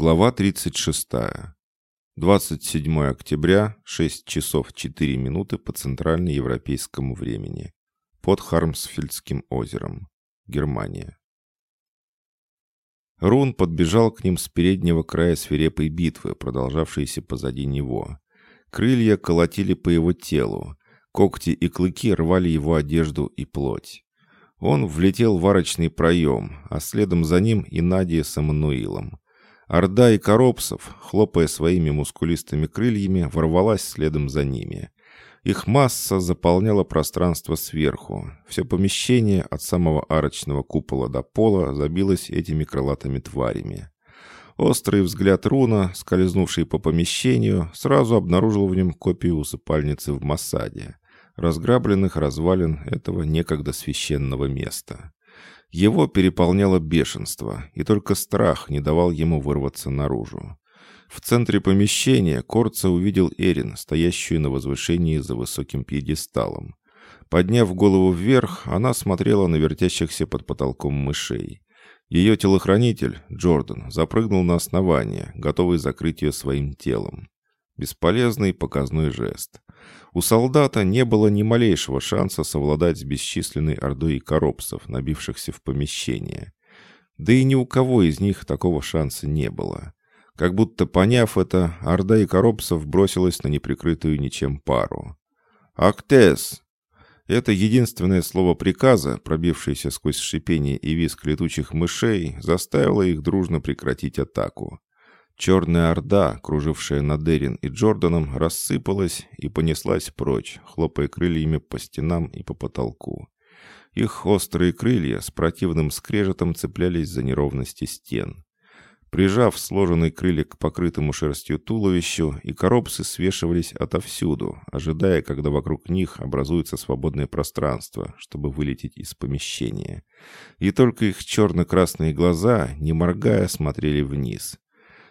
Глава 36. 27 октября, 6 часов 4 минуты по центральноевропейскому времени. Под Хармсфельдским озером. Германия. Рун подбежал к ним с переднего края свирепой битвы, продолжавшейся позади него. Крылья колотили по его телу. Когти и клыки рвали его одежду и плоть. Он влетел в арочный проем, а следом за ним и Надя с Эммануилом. Орда и Коробсов, хлопая своими мускулистыми крыльями, ворвалась следом за ними. Их масса заполняла пространство сверху. Все помещение от самого арочного купола до пола забилось этими крылатыми тварями. Острый взгляд Руна, скользнувший по помещению, сразу обнаружил в нем копию усыпальницы в Масаде, разграбленных развалин этого некогда священного места. Его переполняло бешенство, и только страх не давал ему вырваться наружу. В центре помещения Корца увидел Эрин, стоящую на возвышении за высоким пьедесталом. Подняв голову вверх, она смотрела на вертящихся под потолком мышей. Ее телохранитель, Джордан, запрыгнул на основание, готовый закрыть ее своим телом. Бесполезный показной жест. У солдата не было ни малейшего шанса совладать с бесчисленной ордой коробцев, набившихся в помещение. Да и ни у кого из них такого шанса не было. Как будто поняв это, орда и коробцев бросилась на неприкрытую ничем пару. «Актес!» Это единственное слово приказа, пробившееся сквозь шипение и визг летучих мышей, заставило их дружно прекратить атаку. Черная орда, кружившая над Эрин и Джорданом, рассыпалась и понеслась прочь, хлопая крыльями по стенам и по потолку. Их острые крылья с противным скрежетом цеплялись за неровности стен. Прижав сложенные крылья к покрытому шерстью туловищу, и коробцы свешивались отовсюду, ожидая, когда вокруг них образуется свободное пространство, чтобы вылететь из помещения. И только их черно-красные глаза, не моргая, смотрели вниз.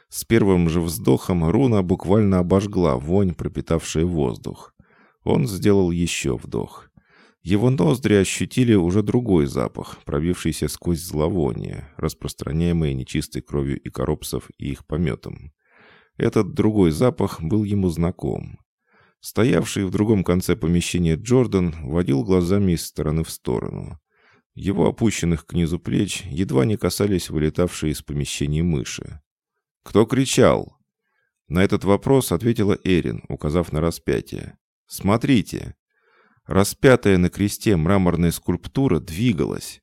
С первым же вздохом руна буквально обожгла вонь, пропитавшая воздух. Он сделал еще вдох. Его ноздри ощутили уже другой запах, пробившийся сквозь зловоние, распространяемое нечистой кровью и коробцев и их пометом. Этот другой запах был ему знаком. Стоявший в другом конце помещения Джордан водил глазами из стороны в сторону. Его опущенных к низу плеч едва не касались вылетавшие из помещения мыши. «Кто кричал?» На этот вопрос ответила Эрин, указав на распятие. «Смотрите!» Распятая на кресте мраморная скульптура двигалась.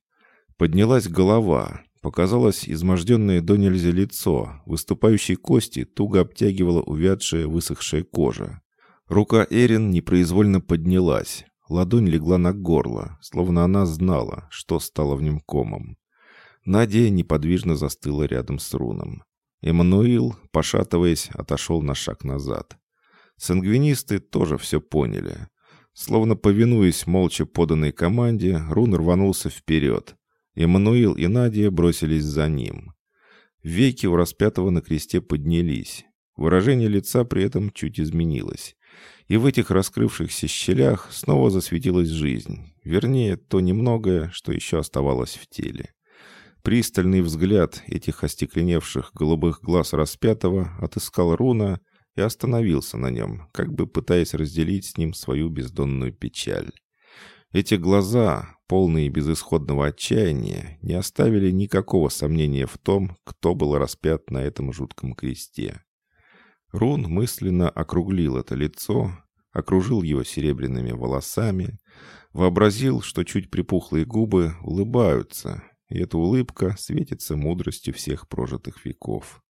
Поднялась голова, показалось изможденное до нельзя лицо, выступающие кости туго обтягивала увядшая высохшая кожа. Рука Эрин непроизвольно поднялась, ладонь легла на горло, словно она знала, что стало в нем комом. Надя неподвижно застыла рядом с руном. Эммануил, пошатываясь, отошел на шаг назад. Сангвинисты тоже все поняли. Словно повинуясь молча поданной команде, Рун рванулся вперед. Эммануил и Надя бросились за ним. Веки у распятого на кресте поднялись. Выражение лица при этом чуть изменилось. И в этих раскрывшихся щелях снова засветилась жизнь. Вернее, то немногое, что еще оставалось в теле. Пристальный взгляд этих остекленевших голубых глаз распятого отыскал руна и остановился на нем, как бы пытаясь разделить с ним свою бездонную печаль. Эти глаза, полные безысходного отчаяния, не оставили никакого сомнения в том, кто был распят на этом жутком кресте. Рун мысленно округлил это лицо, окружил его серебряными волосами, вообразил, что чуть припухлые губы улыбаются, и эта улыбка светится мудростью всех прожитых веков.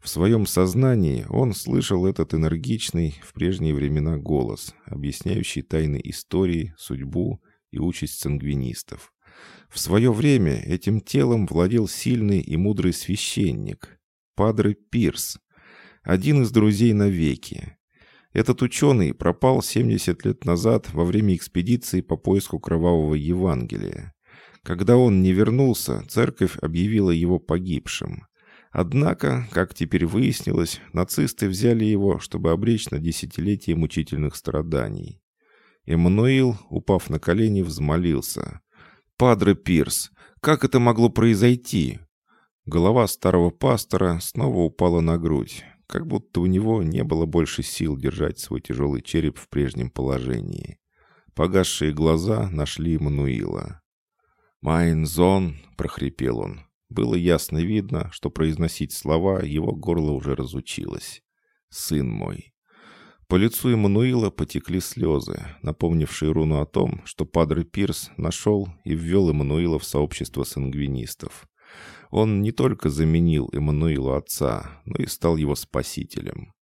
В своем сознании он слышал этот энергичный в прежние времена голос, объясняющий тайны истории, судьбу и участь сангвинистов. В свое время этим телом владел сильный и мудрый священник, Падре Пирс, один из друзей навеки. Этот ученый пропал 70 лет назад во время экспедиции по поиску кровавого Евангелия. Когда он не вернулся, церковь объявила его погибшим. Однако, как теперь выяснилось, нацисты взяли его, чтобы обречь на десятилетия мучительных страданий. Эммануил, упав на колени, взмолился. «Падре Пирс, как это могло произойти?» Голова старого пастора снова упала на грудь, как будто у него не было больше сил держать свой тяжелый череп в прежнем положении. Погасшие глаза нашли Мануила. «Майнзон!» — прохрипел он. Было ясно видно, что произносить слова его горло уже разучилось. «Сын мой!» По лицу Эммануила потекли слезы, напомнившие руну о том, что Падре Пирс нашел и ввел Эммануила в сообщество сангвинистов. Он не только заменил Эммануилу отца, но и стал его спасителем.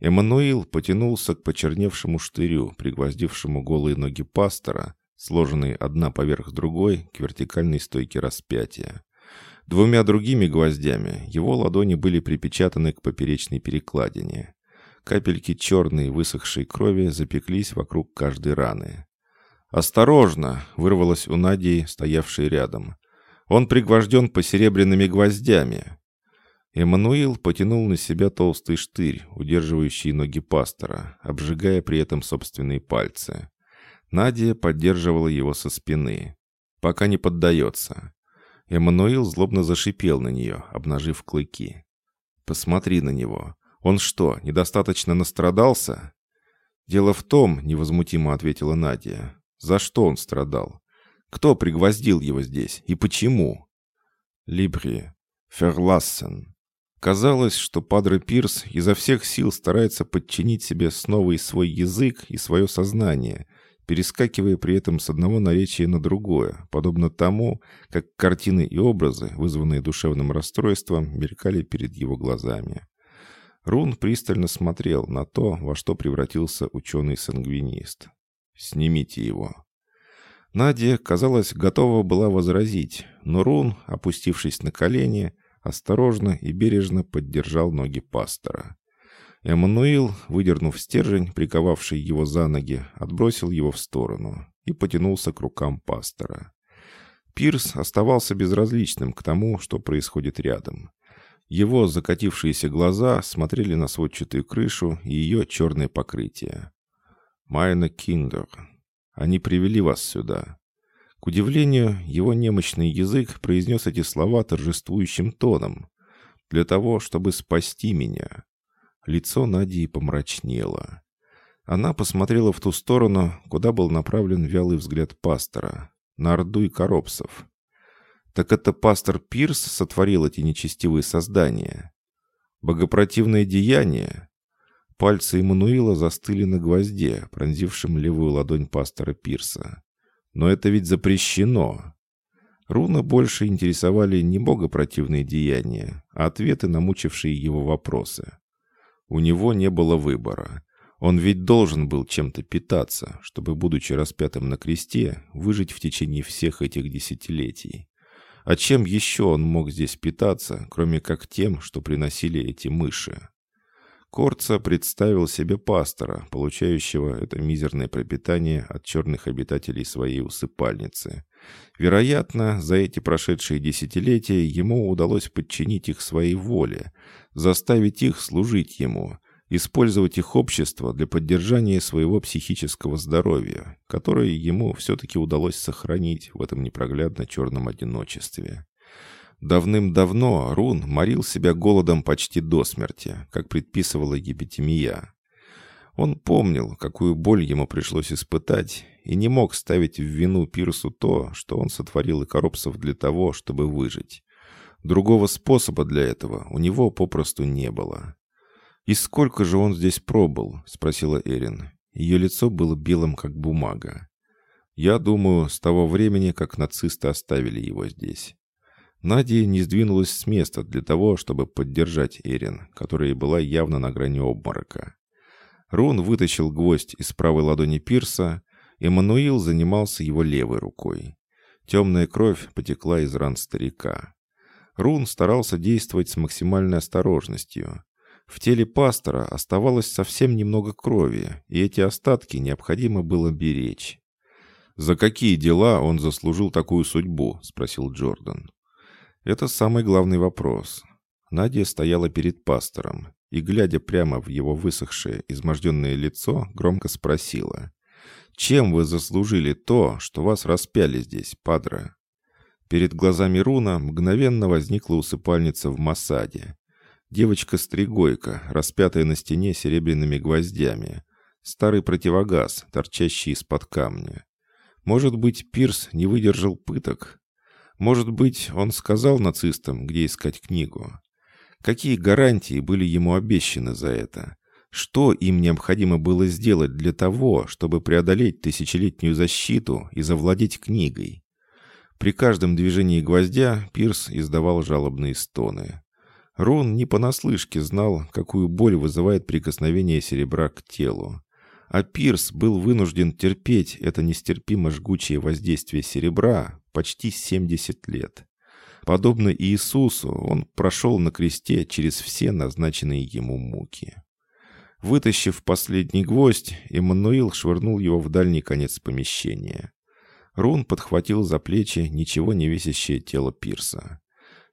Эммануил потянулся к почерневшему штырю, пригвоздившему голые ноги пастора, сложенные одна поверх другой к вертикальной стойке распятия. Двумя другими гвоздями его ладони были припечатаны к поперечной перекладине. Капельки черной высохшей крови запеклись вокруг каждой раны. «Осторожно!» — вырвалось у Надии, стоявшей рядом. «Он пригвожден посеребряными гвоздями!» Эммануил потянул на себя толстый штырь, удерживающий ноги пастора, обжигая при этом собственные пальцы. Надя поддерживала его со спины. Пока не поддается. Эммануил злобно зашипел на нее, обнажив клыки. «Посмотри на него. Он что, недостаточно настрадался?» «Дело в том», — невозмутимо ответила Надя, — «за что он страдал? Кто пригвоздил его здесь и почему?» «Либри. Ферлассен». Казалось, что Падре Пирс изо всех сил старается подчинить себе снова и свой язык, и свое сознание, перескакивая при этом с одного наречия на другое, подобно тому, как картины и образы, вызванные душевным расстройством, мелькали перед его глазами. Рун пристально смотрел на то, во что превратился ученый-сангвинист. «Снимите его». Надя, казалось, готова была возразить, но Рун, опустившись на колени, осторожно и бережно поддержал ноги пастора. Эммануил, выдернув стержень, приковавший его за ноги, отбросил его в сторону и потянулся к рукам пастора. Пирс оставался безразличным к тому, что происходит рядом. Его закатившиеся глаза смотрели на сводчатую крышу и ее черное покрытие. «Майна Киндер, они привели вас сюда». К удивлению, его немощный язык произнес эти слова торжествующим тоном. «Для того, чтобы спасти меня». Лицо Надии помрачнело. Она посмотрела в ту сторону, куда был направлен вялый взгляд пастора, на Орду и Коробцев. Так это пастор Пирс сотворил эти нечестивые создания. Богопротивное деяние. Пальцы Эммануила застыли на гвозде, пронзившем левую ладонь пастора Пирса. Но это ведь запрещено. Руна больше интересовали не богопротивные деяния, а ответы на мучившие его вопросы. У него не было выбора. Он ведь должен был чем-то питаться, чтобы, будучи распятым на кресте, выжить в течение всех этих десятилетий. А чем еще он мог здесь питаться, кроме как тем, что приносили эти мыши? Корца представил себе пастора, получающего это мизерное пропитание от черных обитателей своей усыпальницы. Вероятно, за эти прошедшие десятилетия ему удалось подчинить их своей воле, заставить их служить ему, использовать их общество для поддержания своего психического здоровья, которое ему все-таки удалось сохранить в этом непроглядно черном одиночестве. Давным-давно Рун морил себя голодом почти до смерти, как предписывала епитемия. Он помнил, какую боль ему пришлось испытать, и не мог ставить в вину Пирсу то, что он сотворил и Коробцев для того, чтобы выжить. Другого способа для этого у него попросту не было. «И сколько же он здесь пробыл?» — спросила Эрин. Ее лицо было белым, как бумага. «Я думаю, с того времени, как нацисты оставили его здесь». Надя не сдвинулась с места для того, чтобы поддержать Эрин, которая была явно на грани обморока. Рун вытащил гвоздь из правой ладони Пирса, и Мануил занимался его левой рукой. Темная кровь потекла из ран старика. Рун старался действовать с максимальной осторожностью. В теле пастора оставалось совсем немного крови, и эти остатки необходимо было беречь. «За какие дела он заслужил такую судьбу?» — спросил Джордан. Это самый главный вопрос. Надя стояла перед пастором и, глядя прямо в его высохшее, изможденное лицо, громко спросила. «Чем вы заслужили то, что вас распяли здесь, падре?» Перед глазами Руна мгновенно возникла усыпальница в Масаде. Девочка-стригойка, распятая на стене серебряными гвоздями. Старый противогаз, торчащий из-под камня. Может быть, Пирс не выдержал пыток? Может быть, он сказал нацистам, где искать книгу? Какие гарантии были ему обещаны за это? Что им необходимо было сделать для того, чтобы преодолеть тысячелетнюю защиту и завладеть книгой? При каждом движении гвоздя Пирс издавал жалобные стоны. Рон не понаслышке знал, какую боль вызывает прикосновение серебра к телу. А Пирс был вынужден терпеть это нестерпимо жгучее воздействие серебра почти 70 лет. Подобно Иисусу, он прошел на кресте через все назначенные ему муки. Вытащив последний гвоздь, Эммануил швырнул его в дальний конец помещения. Рун подхватил за плечи ничего не весящее тело Пирса.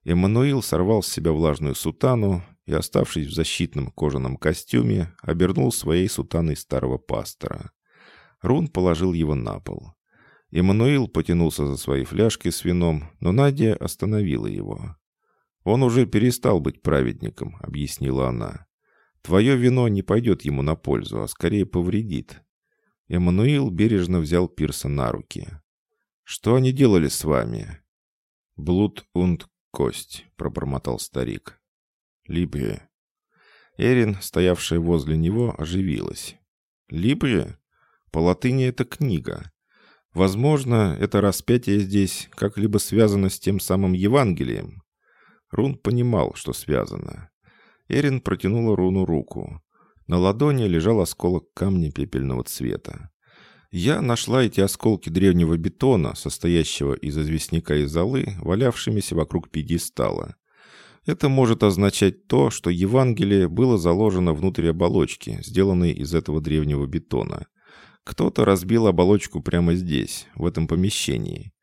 Эммануил сорвал с себя влажную сутану и, оставшись в защитном кожаном костюме, обернул своей сутаной старого пастора. Рун положил его на пол. Эммануил потянулся за своей фляжкой с вином, но Надя остановила его. «Он уже перестал быть праведником», — объяснила она. «Твое вино не пойдет ему на пользу, а скорее повредит». Эммануил бережно взял Пирса на руки. «Что они делали с вами?» «Блуд und кость», — пробормотал старик. «Либрия». Эрин, стоявшая возле него, оживилась. «Либрия? По латыни это книга. Возможно, это распятие здесь как-либо связано с тем самым Евангелием. Рун понимал, что связано. Эрин протянула Руну руку. На ладони лежал осколок камня пепельного цвета. Я нашла эти осколки древнего бетона, состоящего из известняка и золы, валявшимися вокруг пьедестала. Это может означать то, что Евангелие было заложено внутрь оболочки, сделанной из этого древнего бетона. Кто-то разбил оболочку прямо здесь, в этом помещении.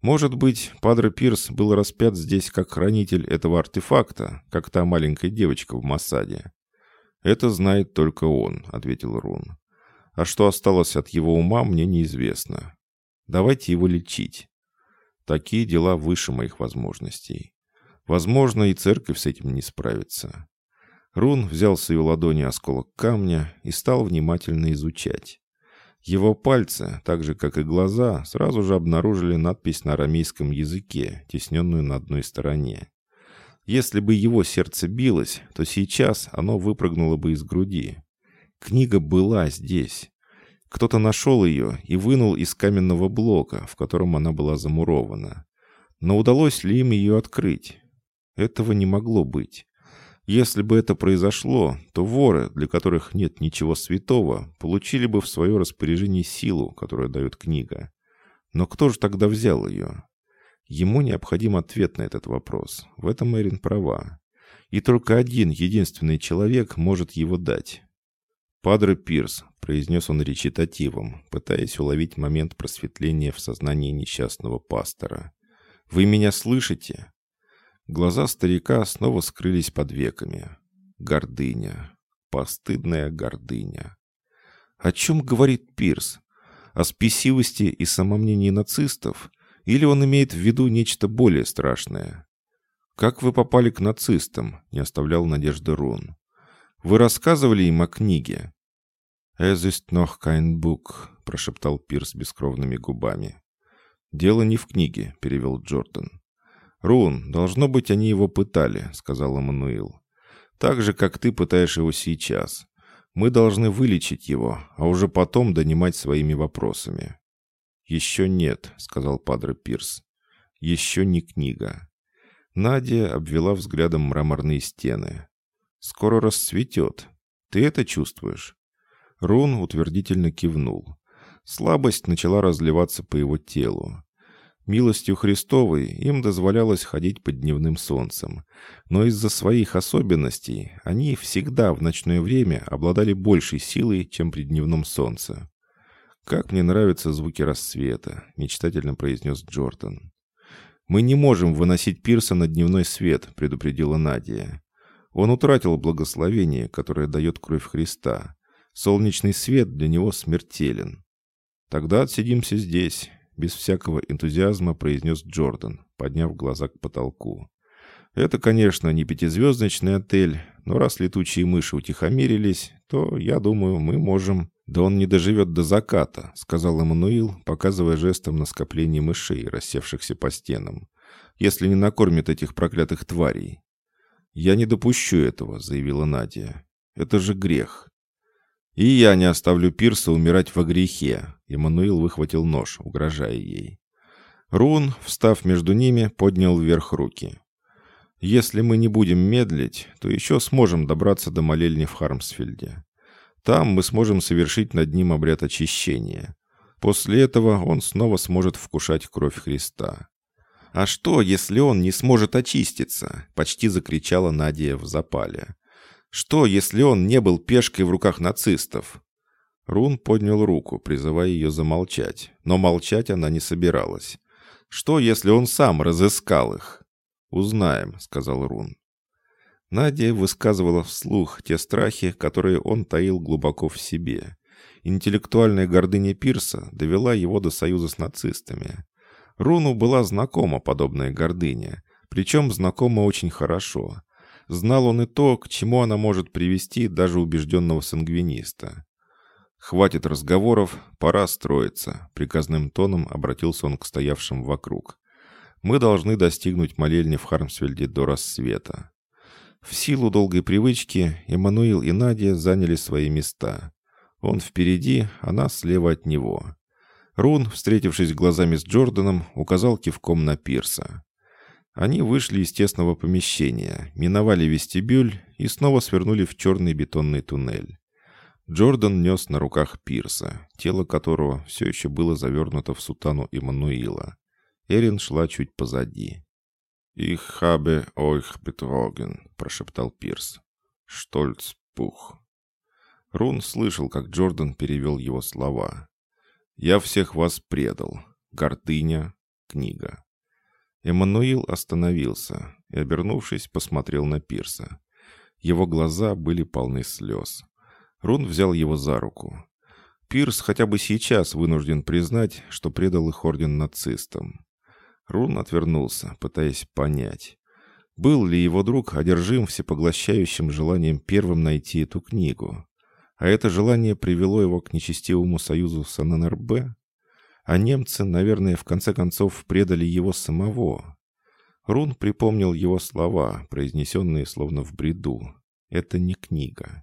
Может быть, Падре Пирс был распят здесь как хранитель этого артефакта, как та маленькая девочка в Массаде. «Это знает только он», — ответил Рун. «А что осталось от его ума, мне неизвестно. Давайте его лечить. Такие дела выше моих возможностей. Возможно, и церковь с этим не справится». Рун взял с ее ладони осколок камня и стал внимательно изучать. Его пальцы, так же как и глаза, сразу же обнаружили надпись на арамейском языке, тесненную на одной стороне. Если бы его сердце билось, то сейчас оно выпрыгнуло бы из груди. Книга была здесь. Кто-то нашел ее и вынул из каменного блока, в котором она была замурована. Но удалось ли им ее открыть? Этого не могло быть. Если бы это произошло, то воры, для которых нет ничего святого, получили бы в свое распоряжение силу, которую дает книга. Но кто же тогда взял ее? Ему необходим ответ на этот вопрос. В этом Эрин права. И только один, единственный человек может его дать. «Падре Пирс», — произнес он речитативом, пытаясь уловить момент просветления в сознании несчастного пастора. «Вы меня слышите?» Глаза старика снова скрылись под веками. Гордыня. Постыдная гордыня. О чем говорит Пирс? О спесивости и самомнении нацистов? Или он имеет в виду нечто более страшное? «Как вы попали к нацистам?» — не оставлял надежды Рун. «Вы рассказывали им о книге?» «Es ist noch kein Buch», — прошептал Пирс бескровными губами. «Дело не в книге», — перевел Джордан. «Рун, должно быть, они его пытали», — сказал Эммануил. «Так же, как ты пытаешь его сейчас. Мы должны вылечить его, а уже потом донимать своими вопросами». «Еще нет», — сказал Падре Пирс. «Еще не книга». Надя обвела взглядом мраморные стены. «Скоро расцветет. Ты это чувствуешь?» Рун утвердительно кивнул. Слабость начала разливаться по его телу. Милостью Христовой им дозволялось ходить под дневным солнцем, но из-за своих особенностей они всегда в ночное время обладали большей силой, чем при дневном солнце. «Как мне нравятся звуки рассвета», — мечтательно произнес Джордан. «Мы не можем выносить Пирса на дневной свет», — предупредила Надя. «Он утратил благословение, которое дает кровь Христа. Солнечный свет для него смертелен». «Тогда отсидимся здесь. Без всякого энтузиазма произнес Джордан, подняв глаза к потолку. «Это, конечно, не пятизвездочный отель, но раз летучие мыши утихомирились, то, я думаю, мы можем...» «Да он не доживет до заката», — сказал Эммануил, показывая жестом на скопление мышей, рассевшихся по стенам. «Если не накормит этих проклятых тварей». «Я не допущу этого», — заявила Надя. «Это же грех». «И я не оставлю Пирса умирать во грехе», — Эммануил выхватил нож, угрожая ей. Рун, встав между ними, поднял вверх руки. «Если мы не будем медлить, то еще сможем добраться до молельни в Хармсфельде. Там мы сможем совершить над ним обряд очищения. После этого он снова сможет вкушать кровь Христа. «А что, если он не сможет очиститься?» — почти закричала Надя в запале. «Что, если он не был пешкой в руках нацистов?» Рун поднял руку, призывая ее замолчать, но молчать она не собиралась. «Что, если он сам разыскал их?» «Узнаем», — сказал Рун. Надя высказывала вслух те страхи, которые он таил глубоко в себе. Интеллектуальная гордыня Пирса довела его до союза с нацистами. Руну была знакома подобная гордыня, причем знакома очень хорошо. Знал он и то, к чему она может привести даже убежденного сангвиниста. «Хватит разговоров, пора строиться», — приказным тоном обратился он к стоявшим вокруг. «Мы должны достигнуть молельни в Хармсвельде до рассвета». В силу долгой привычки Эммануил и Надя заняли свои места. Он впереди, она слева от него. Рун, встретившись глазами с Джорданом, указал кивком на пирса. Они вышли из тесного помещения, миновали вестибюль и снова свернули в черный бетонный туннель. Джордан нес на руках пирса, тело которого все еще было завернуто в сутану Эммануила. Эрин шла чуть позади. «Ich habe euch betrogen», — прошептал Пирс. «Штольц пух». Рун слышал, как Джордан перевел его слова. «Я всех вас предал. Гордыня. Книга». Эммануил остановился и, обернувшись, посмотрел на Пирса. Его глаза были полны слез. Рун взял его за руку. Пирс хотя бы сейчас вынужден признать, что предал их орден нацистам. Рун отвернулся, пытаясь понять, был ли его друг одержим всепоглощающим желанием первым найти эту книгу. А это желание привело его к нечестивому союзу с ННРБ? А немцы, наверное, в конце концов предали его самого. Рун припомнил его слова, произнесенные словно в бреду. Это не книга.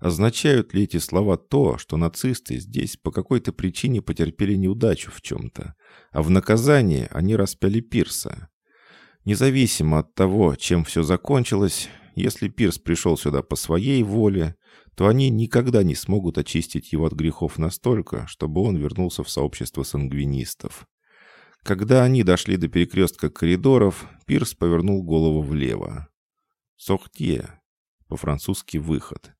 Означают ли эти слова то, что нацисты здесь по какой-то причине потерпели неудачу в чем-то, а в наказание они распяли Пирса? Независимо от того, чем все закончилось, если Пирс пришел сюда по своей воле, то они никогда не смогут очистить его от грехов настолько, чтобы он вернулся в сообщество сангвинистов. Когда они дошли до перекрестка коридоров, Пирс повернул голову влево. «Сохтье» — по-французски «выход».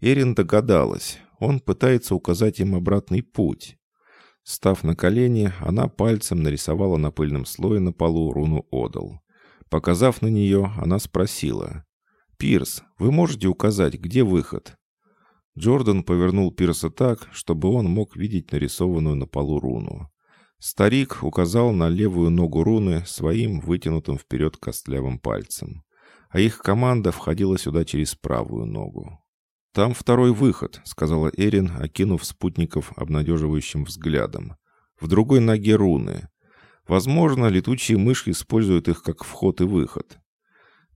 Эрин догадалась, он пытается указать им обратный путь. Став на колени, она пальцем нарисовала на пыльном слое на полу руну Одал. Показав на нее, она спросила. «Пирс, вы можете указать, где выход?» Джордан повернул Пирса так, чтобы он мог видеть нарисованную на полу руну. Старик указал на левую ногу руны своим вытянутым вперед костлявым пальцем. А их команда входила сюда через правую ногу. «Там второй выход», — сказала Эрин, окинув спутников обнадеживающим взглядом. «В другой ноге руны. Возможно, летучие мыши используют их как вход и выход».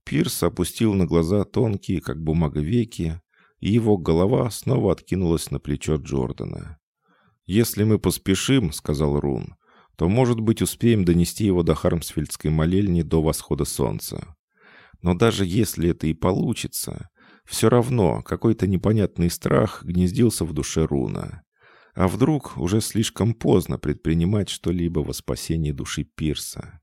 Пирс опустил на глаза тонкие, как бумага, веки, и его голова снова откинулась на плечо Джордана. «Если мы поспешим», — сказал Рун, — «то, может быть, успеем донести его до Хармсфельдской молельни до восхода солнца. Но даже если это и получится, все равно какой-то непонятный страх гнездился в душе Руна. А вдруг уже слишком поздно предпринимать что-либо во спасении души Пирса?